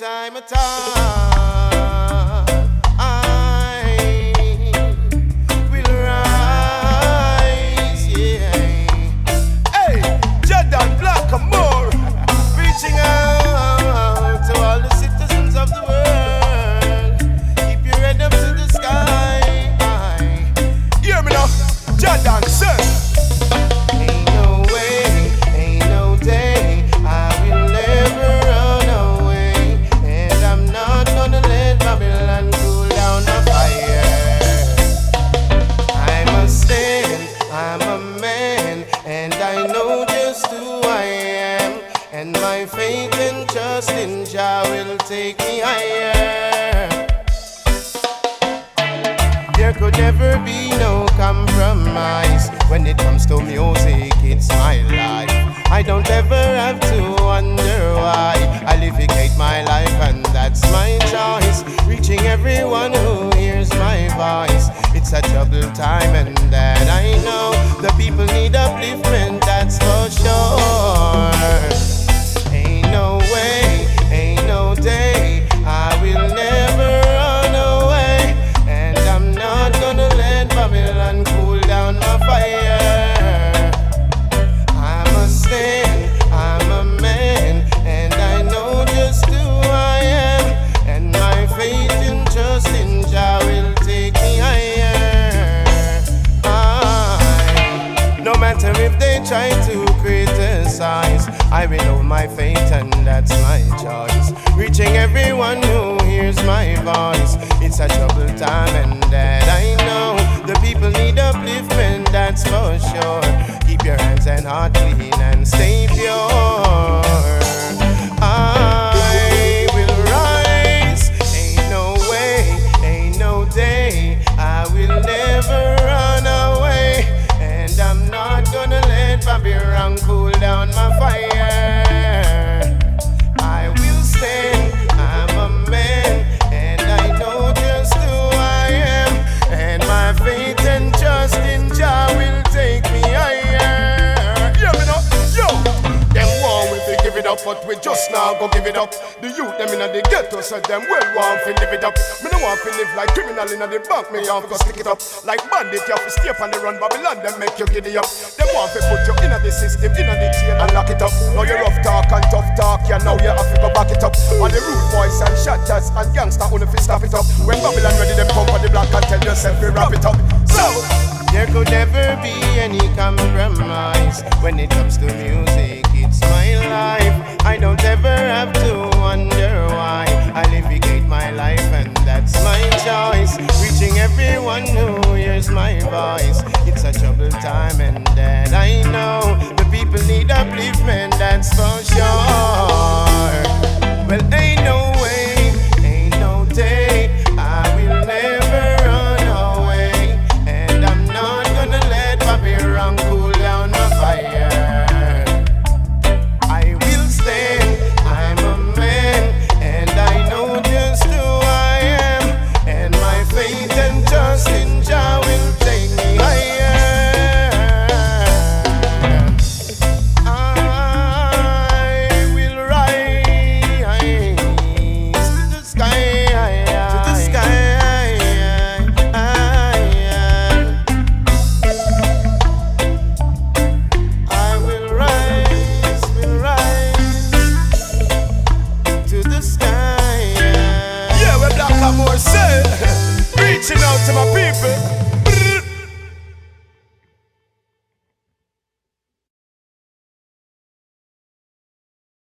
time at all. And I know just who I am. And my faith and trust in Jah will take me higher. There could never be no compromise when it comes to music. It's my life. I don't ever have to wonder why. I livicate my life, and that's my choice. Reaching everyone who hears my voice. It's a troubled time, and that I know the people need upliftment. That's for try to criticize, I hold my faith, and that's my choice. Reaching everyone who hears my voice. It's a troubled time, and that I know now go give it up. The youth them inna the ghetto, so them well want fi live it up. Me no want fi live like criminal inna the bank, me want go stick it up. Like bandit, you fi stay on the run, Babylon them make you giddy up. Them want fi put you inna the system, inna the jail and lock it up. Now you rough talk and tough talk, yeah now you have to go back it up. All the rude boys and shatters and gangsta only fi stop it up. When Babylon ready, them come for the block and tell yourself we wrap it up. So. There could never be any compromise when it comes to music. It's my life. Choice. Reaching everyone who hears my voice. It's a troubled time, and that I know